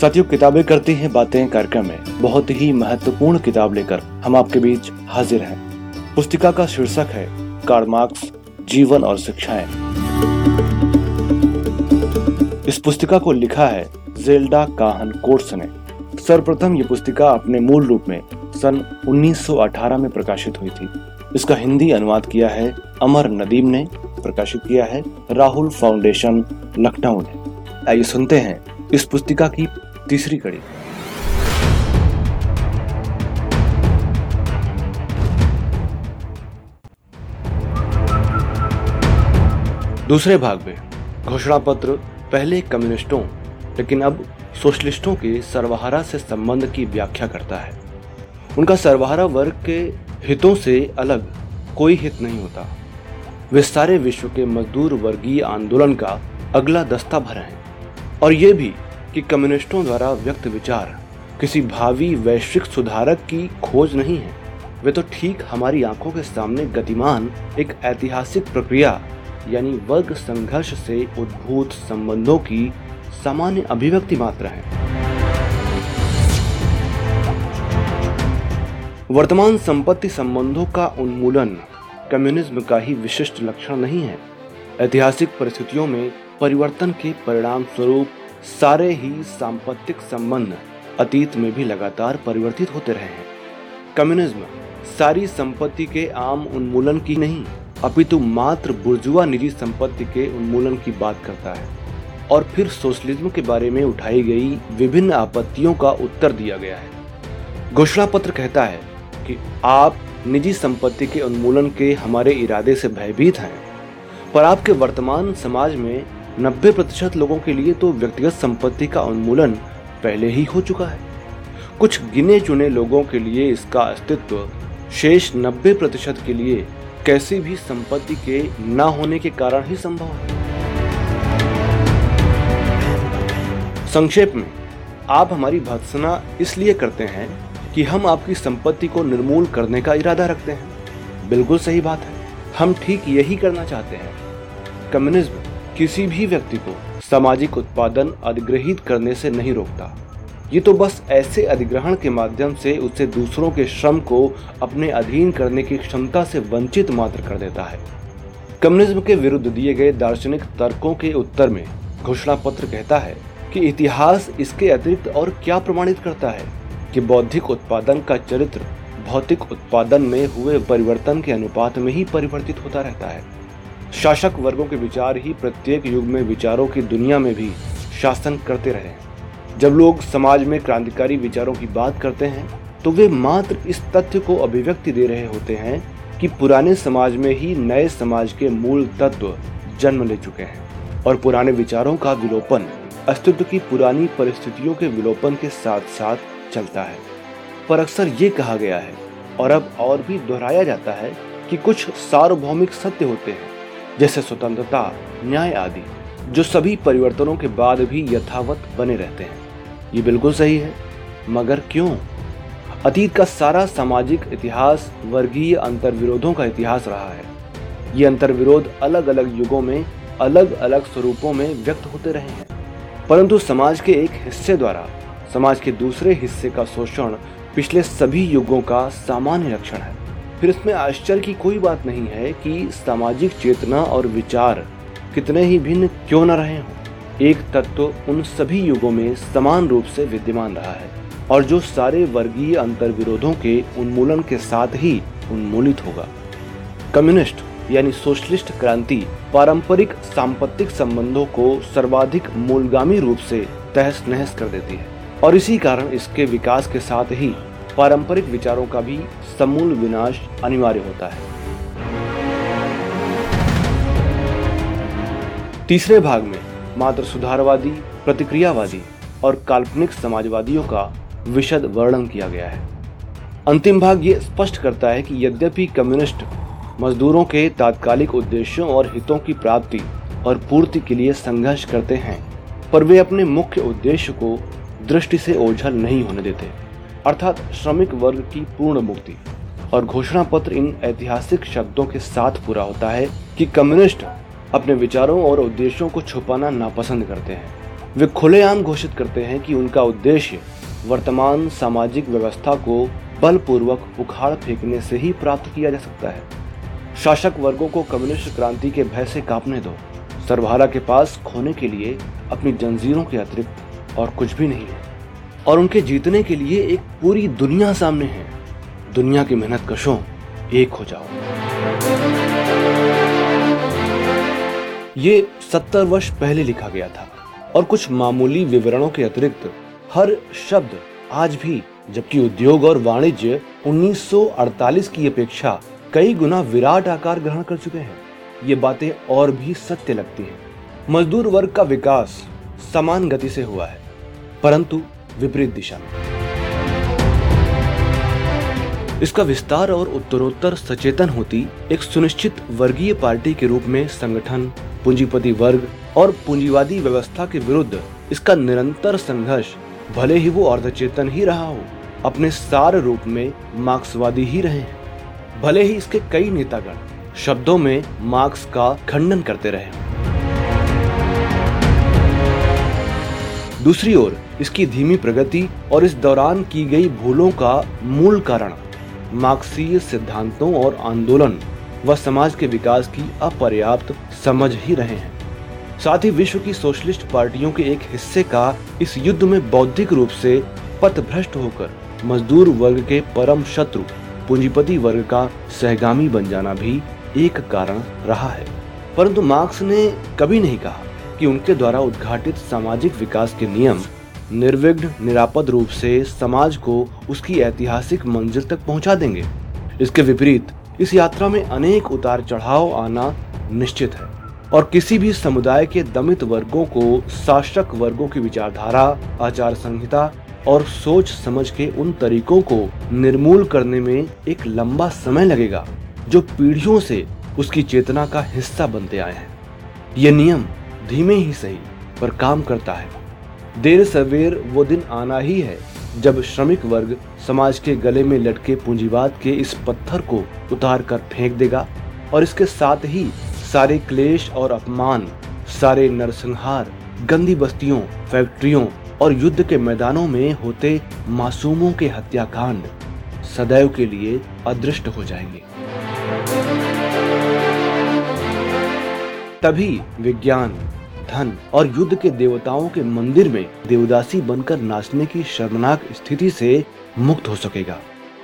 साथियों, किताबें करती हैं, बातें कार्यक्रम में। बहुत ही महत्वपूर्ण किताब लेकर हम आपके बीच हाजिर हैं। पुस्तिका का शीर्षक है, कार्ल मार्क्स, जीवन और शिक्षाएँ। इस पुस्तिका को लिखा है, जेल्डा काहन कोर्स ने। सर्वप्रथम ये पुस्तिका अपने मूल रूप में सन 1918 में प्रकाशित हुई थी। इसका हिंदी अनुवाद किया है, अमर नदीम ने। प्रकाशित किया है, राहुल फाउंडेशन, लखनऊ ने। आइए सुनते हैं इस पुस्तिका की तीसरी कड़ी। दूसरे भाग में घोषणा पत्र पहले कम्युनिस्टों, लेकिन अब सोशलिस्टों के सर्वहारा से संबंध की व्याख्या करता है। उनका सर्वहारा वर्ग के हितों से अलग कोई हित नहीं होता। वे सारे विश्व के मजदूर वर्गीय आंदोलन का अगला दस्ता भर हैं। और ये भी कि कम्युनिस्टों द्वारा व्यक्त विचार किसी भावी वैश्विक सुधारक की खोज नहीं है। वे तो ठीक हमारी आँखों के सामने गतिमान एक ऐतिहासिक प्रक्रिया, यानी वर्ग संघर्ष से उद्भूत संबंधों की सामान्य अभिव्यक्ति मात्र है। वर्तमान संपत्ति संबंधों का उन्मूलन कम्युनिज्म का ही विशिष्ट लक्षण नहीं है। ऐतिहासिक परिस्थितियों में परिवर्तन के परिणाम स्वरूप सारे ही सांपत्तिक संबंध अतीत में भी लगातार परिवर्तित होते रहे हैं। कम्युनिज्म सारी संपत्ति के आम उन्मूलन की नहीं, अपितु मात्र बुर्जुआ निजी संपत्ति के उन्मूलन की बात करता है। और फिर सोशलिज्म के बारे में उठाई गई विभिन्न आपत्तियों का उत्तर दिया गया है। घोषणा पत्र कहता है कि आप निजी संपत्ति के उन्मूलन के हमारे इरादे से भयभीत हैं, पर आपके वर्तमान समाज में 90 प्रतिशत लोगों के लिए तो व्यक्तिगत संपत्ति का उन्मूलन पहले ही हो चुका है। कुछ गिने चुने लोगों के लिए इसका अस्तित्व शेष 90 प्रतिशत के लिए कैसी भी संपत्ति के न होने के कारण ही संभव है। संक्षेप में, आप हमारी भत्सना इसलिए करते हैं कि हम आपकी संपत्ति को निर्मूल करने का इरादा रखते हैं। बिल्कुल सही बात है। हम ठीक यही करना चाहते हैं। कम्युनिज्म किसी भी व्यक्ति को सामाजिक उत्पादन अधिग्रहित करने से नहीं रोकता। ये तो बस ऐसे अधिग्रहण के माध्यम से उसे दूसरों के श्रम को अपने अधीन करने की क्षमता से वंचित मात्र कर देता है। कम्युनिज्म के विरुद्ध दिए गए दार्शनिक तर्कों के उत्तर में घोषणा पत्र कहता है कि इतिहास इसके अतिरिक्त और क्या प्रमाणित करता है कि बौद्धिक उत्पादन का चरित्र भौतिक उत्पादन में हुए परिवर्तन के अनुपात में ही परिवर्तित होता रहता है। शासक वर्गों के विचार ही प्रत्येक युग में विचारों की दुनिया में भी शासन करते रहे। जब लोग समाज में क्रांतिकारी विचारों की बात करते हैं तो वे मात्र इस तथ्य को अभिव्यक्ति दे रहे होते हैं कि पुराने समाज में ही नए समाज के मूल तत्व जन्म ले चुके हैं और पुराने विचारों का विलोपन, अस्तित्व की पुरानी परिस्थितियों के विलोपन के साथ साथ चलता है। पर अक्सर ये कहा गया है, और अब और भी दोहराया जाता है, कि कुछ सार्वभौमिक सत्य होते हैं। जैसे स्वतंत्रता, न्याय आदि, जो सभी परिवर्तनों के बाद भी यथावत बने रहते हैं। ये बिल्कुल सही है। मगर क्यों? अतीत का सारा सामाजिक इतिहास वर्गीय अंतर्विरोधों का इतिहास रहा है। ये अंतर्विरोध अलग अलग युगों में अलग अलग स्वरूपों में व्यक्त होते रहे हैं। परंतु समाज के एक हिस्से द्वारा, समाज के दूसरे हिस्से का शोषण पिछले सभी युगों का सामान्य लक्षण है। फिर इसमें आश्चर्य की कोई बात नहीं है कि सामाजिक चेतना और विचार कितने ही भिन्न क्यों न रहे हों। एक तत्व उन सभी युगों में समान रूप से विद्यमान रहा है और जो सारे वर्गीय अंतर्विरोधों के उन्मूलन के साथ ही उन्मूलित होगा। कम्युनिस्ट यानी सोशलिस्ट क्रांति पारंपरिक सांपत्तिक संबंधों को सर्वाधिक मूलगामी रूप से तहस नहस कर देती है और इसी कारण इसके विकास के साथ ही पारंपरिक विचारों का भी समूल विनाश अनिवार्य होता है। तीसरे भाग में मात्र सुधारवादी, प्रतिक्रियावादी और काल्पनिक समाजवादियों का विशद वर्णन किया गया है। अंतिम भाग ये स्पष्ट करता है कि यद्यपि कम्युनिस्ट मजदूरों के तात्कालिक उद्देश्यों और हितों की प्राप्ति और पूर्ति के लिए संघर्ष करते हैं, पर वे अपने मुख्य उद्देश्य को दृष्टि से ओझल नहीं होने देते। अर्थात श्रमिक वर्ग की पूर्ण मुक्ति। और घोषणा पत्र इन ऐतिहासिक शब्दों के साथ पूरा होता है कि कम्युनिस्ट अपने विचारों और उद्देश्यों को छुपाना नापसंद करते हैं। वे खुलेआम घोषित करते हैं कि उनका उद्देश्य वर्तमान सामाजिक व्यवस्था को बलपूर्वक उखाड़ फेंकने से ही प्राप्त किया जा सकता है। शासक वर्गों को कम्युनिस्ट क्रांति के भय से कांपने दो। सरभारा के पास खोने के लिए अपनी जंजीरों के अतिरिक्त और कुछ भी नहीं है। और उनके जीतने के लिए एक पूरी दुनिया सामने है। दुनिया की मेहनत कशों एक हो जाओ। ये सत्तर वर्ष पहले लिखा गया था और कुछ मामूली विवरणों के अतिरिक्त हर शब्द आज भी, जबकि उद्योग और वाणिज्य 1948 की अपेक्षा कई गुना विराट आकार ग्रहण कर चुके हैं। ये बातें और भी सत्य लगती हैं। मजदूर वर्ग का विकास समान गति से हुआ है, परंतु विपरीत दिशा में। इसका विस्तार और उत्तरोत्तर सचेतन होती एक सुनिश्चित वर्गीय पार्टी के रूप में संगठन, पूंजीपति वर्ग और पूंजीवादी व्यवस्था के विरुद्ध इसका निरंतर संघर्ष भले ही वो अर्धचेतन ही रहा हो, अपने सार रूप में मार्क्सवादी ही रहे भले ही इसके कई नेतागण शब्दों में मार्क्स का खंडन करते रहे दूसरी ओर, इसकी धीमी प्रगति और इस दौरान की गई भूलों का मूल कारण, मार्क्सीय सिद्धांतों और आंदोलन व समाज के विकास की अपर्याप्त समझ ही रहे हैं। साथ ही विश्व की सोशलिस्ट पार्टियों के एक हिस्से का इस युद्ध में बौद्धिक रूप से पथभ्रष्ट होकर, मजदूर वर्ग के परम शत्रु, पूंजीपति वर्ग का सहगामी बन जाना भी एक कारण रहा है। परंतु मार्क्स ने कभी नहीं कहा कि उनके द्वारा उद्घाटित सामाजिक विकास के नियम निर्विघ्न, निरापद रूप से समाज को उसकी ऐतिहासिक मंजिल तक पहुँचा देंगे। इसके विपरीत, इस यात्रा में अनेक उतार चढ़ाव आना निश्चित है और किसी भी समुदाय के दमित वर्गों को, शासक वर्गों की विचारधारा, आचार संहिता और सोच समझ के उन तरीकों को निर्मूल करने में एक लंबा समय लगेगा, जो पीढ़ियों से उसकी चेतना का हिस्सा बनते आए हैं। ये नियम धीमे ही सही, पर काम करता है। देर सवेर वो दिन आना ही है, जब श्रमिक वर्ग समाज के गले में लटके पूंजीवाद के इस पत्थर को उतार कर फेंक देगा, और इसके साथ ही सारे क्लेश और अपमान, सारे नरसंहार, गंदी बस्तियों, फैक्ट्रियों और युद्ध के मैदानों में होते मासूमों के हत्याकांड सदैव के लिए अदृष्ट हो जाएँगे। तभी विज्ञान, धन और युद्ध के देवताओं के मंदिर में देवदासी बनकर नाचने की शर्मनाक स्थिति से मुक्त हो सकेगा।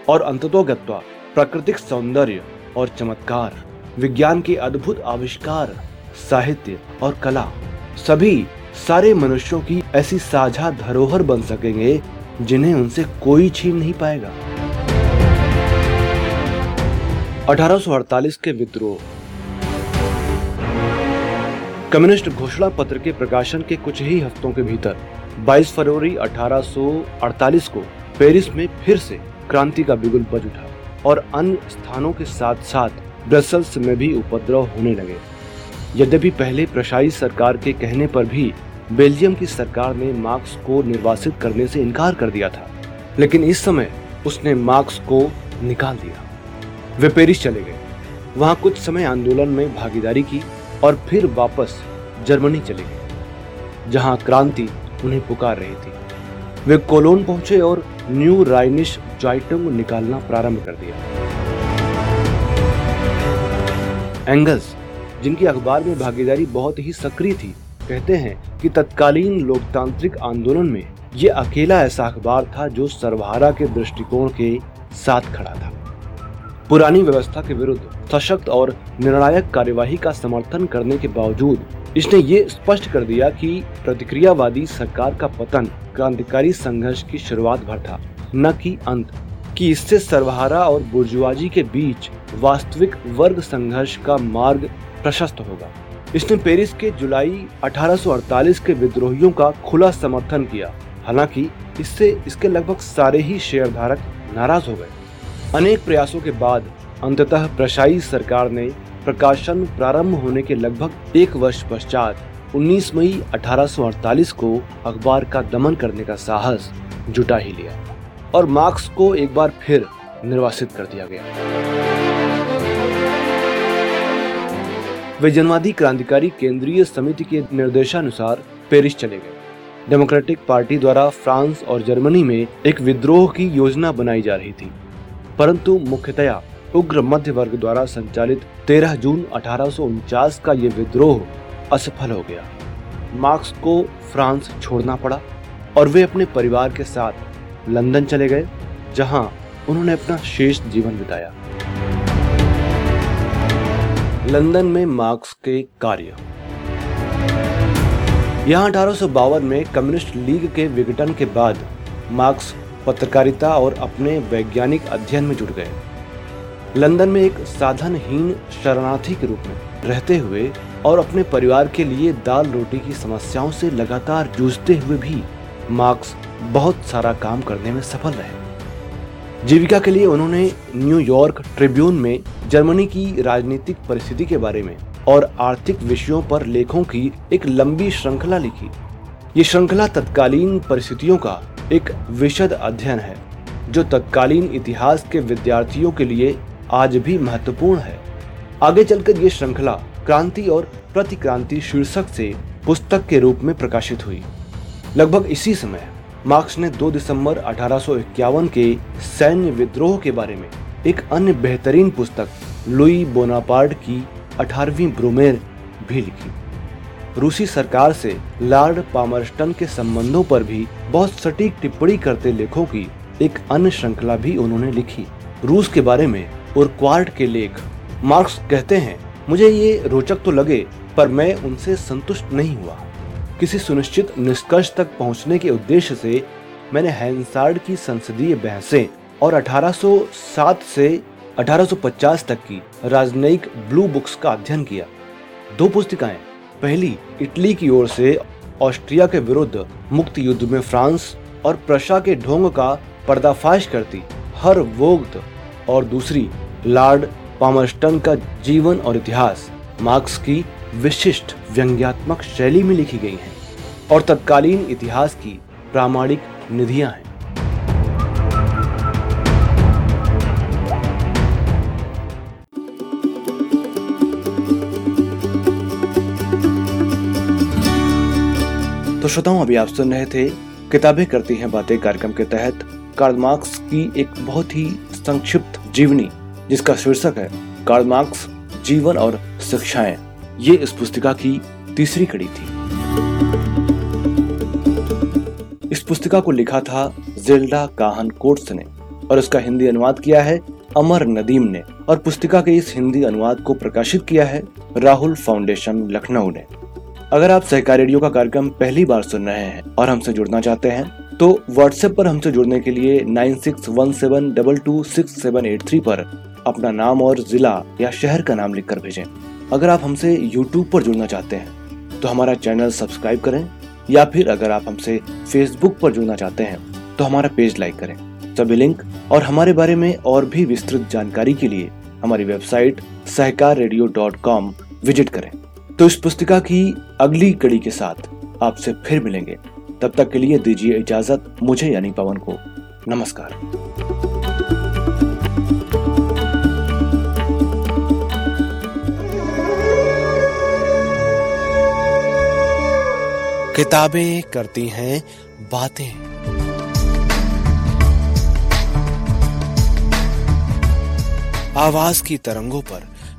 और अंततोगत्वा प्राकृतिक सौंदर्य और चमत्कार, विज्ञान के अद्भुत आविष्कार, साहित्य और कला, सभी सारे मनुष्यों की ऐसी साझा धरोहर बन सकेंगे जिन्हें उनसे कोई छीन नहीं पाएगा। 1848 के विद्रोह कम्युनिस्ट घोषणा पत्र के प्रकाशन के कुछ ही हफ्तों के भीतर 22 फरवरी 1848 को पेरिस में फिर से क्रांति का बिगुल बज उठा और अन्य स्थानों के साथ साथ ब्रसल्स में भी उपद्रव होने लगे। यद्यपि पहले प्रशाई सरकार के कहने पर भी बेल्जियम की सरकार ने मार्क्स को निर्वासित करने से इनकार कर दिया था, लेकिन इस समय उसने मार्क्स को निकाल दिया। वे पेरिस चले गए। वहाँ कुछ समय आंदोलन में भागीदारी की और फिर वापस जर्मनी चले गए, जहाँ क्रांति उन्हें पुकार रही थी। वे कोलोन पहुँचे और न्यू राइनिश जाइटंग निकालना प्रारंभ कर दिया। एंगल्स, जिनकी अखबार में भागीदारी बहुत ही सक्रिय थी, कहते हैं कि तत्कालीन लोकतांत्रिक आंदोलन में ये अकेला ऐसा अखबार था जो सर्वहारा के दृष्टिकोण के साथ खड़ा था। पुरानी व्यवस्था के विरुद्ध सशक्त और निर्णायक कार्यवाही का समर्थन करने के बावजूद, इसने ये स्पष्ट कर दिया कि प्रतिक्रियावादी सरकार का पतन क्रांतिकारी संघर्ष की शुरुआत भर था, न कि अंत। कि इससे सर्वहारा और बुर्जुआजी के बीच वास्तविक वर्ग संघर्ष का मार्ग प्रशस्त होगा। इसने पेरिस के जुलाई 1848 के विद्रोहियों का खुला समर्थन किया। हालाँकि, इससे इसके लगभग सारे ही शेयरधारक नाराज़ हो गए। अनेक प्रयासों के बाद अंततः प्रशाई सरकार ने प्रकाशन प्रारंभ होने के लगभग एक वर्ष पश्चात 19 मई 1848 को अखबार का दमन करने का साहस जुटा ही लिया और मार्क्स को एक बार फिर निर्वासित कर दिया गया। वे जनवादी क्रांतिकारी केंद्रीय समिति के निर्देशानुसार पेरिस चले गए। डेमोक्रेटिक पार्टी द्वारा फ्रांस और जर्मनी में एक विद्रोह की योजना बनाई जा रही थी। परंतु मुख्यतया उग्र मध्य वर्ग द्वारा संचालित 13 जून अठारह का ये विद्रोह असफल हो गया। मार्क्स को फ्रांस छोड़ना पड़ा और वे अपने परिवार के साथ लंदन चले गए, जहाँ उन्होंने अपना शेष जीवन बिताया। लंदन में मार्क्स के कार्य। यहाँ अठारह में कम्युनिस्ट लीग के विघटन के बाद मार्क्स पत्रकारिता और अपने वैज्ञानिक अध्ययन में जुट गए। लंदन में एक साधनहीन शरणार्थी के रूप में रहते हुए और अपने परिवार के लिए दाल रोटी की समस्याओं से लगातार जूझते हुए भी मार्क्स बहुत सारा काम करने में सफल रहे। जीविका के लिए उन्होंने न्यूयॉर्क ट्रिब्यून में जर्मनी की राजनीतिक परिस्थिति के बारे में और आर्थिक विषयों पर लेखों की एक लंबी श्रृंखला लिखी। ये श्रृंखला तत्कालीन परिस्थितियों का एक विशद अध्ययन है, जो तत्कालीन इतिहास के विद्यार्थियों के लिए आज भी महत्वपूर्ण है। आगे चलकर ये श्रृंखला क्रांति और प्रतिक्रांति शीर्षक से पुस्तक के रूप में प्रकाशित हुई। लगभग इसी समय, मार्क्स ने 2 दिसंबर अठारह सौ इक्यावन के सैन्य विद्रोह के बारे में एक अन्य बेहतरीन पुस्तक लुई बोनापार्ट की अठारहवीं ब्रोमेर भी लिखी। रूसी सरकार से लॉर्ड पामरस्टन के संबंधों पर भी बहुत सटीक टिप्पणी करते लेखों की एक अन्य श्रृंखला भी उन्होंने लिखी। रूस के बारे में और क्वार्ट के लेख। मार्क्स कहते हैं, मुझे ये रोचक तो लगे, पर मैं उनसे संतुष्ट नहीं हुआ। किसी सुनिश्चित निष्कर्ष तक पहुँचने के उद्देश्य से मैंने हैंसार्ड की संसदीय बहसें और 1807 से 1850 तक की राजनयिक ब्लू बुक्स का अध्ययन किया। दो पुस्तिकाएँ पहली इटली की ओर से ऑस्ट्रिया के विरुद्ध मुक्त युद्ध में फ्रांस और प्रशा के ढोंग का पर्दाफाश करती हर वोग्त, और दूसरी लॉर्ड पामरस्टन का जीवन और इतिहास मार्क्स की विशिष्ट व्यंग्यात्मक शैली में लिखी गई हैं, और तत्कालीन इतिहास की प्रामाणिक निधियाँ हैं। तो श्रोताओं, अभी आप सुन रहे थे किताबें करती हैं बातें कार्यक्रम के तहत कार्ल मार्क्स की एक बहुत ही संक्षिप्त जीवनी, जिसका शीर्षक है कार्ल मार्क्स जीवन और शिक्षाएँ। ये इस पुस्तिका की तीसरी कड़ी थी। इस पुस्तिका को लिखा था जिल्डा काहन कोट्स ने और इसका हिंदी अनुवाद किया है अमर नदीम ने और पुस्तिका के इस हिंदी अनुवाद को प्रकाशित किया है राहुल फाउंडेशन, लखनऊ ने। अगर आप सहकार रेडियो का कार्यक्रम पहली बार सुन रहे हैं और हमसे जुड़ना चाहते हैं तो व्हाट्सएप पर हमसे जुड़ने के लिए nine six one seven double two six seven eight three पर अपना नाम और जिला या शहर का नाम लिखकर भेजें। अगर आप हमसे यूट्यूब पर जुड़ना चाहते हैं तो हमारा चैनल सब्सक्राइब करें, या फिर अगर आप हमसे फेसबुक पर जुड़ना चाहते हैं तो हमारा पेज लाइक करें। सभी लिंक और हमारे बारे में और भी विस्तृत जानकारी के लिए हमारी वेबसाइट सहकार विज़िट करें। तो इस पुस्तिका की अगली कड़ी के साथ आपसे फिर मिलेंगे। तब तक के लिए दीजिए इजाज़त, मुझे यानी पवन को। नमस्कार। किताबें करती हैं, बातें। आवाज़ की तरंगों पर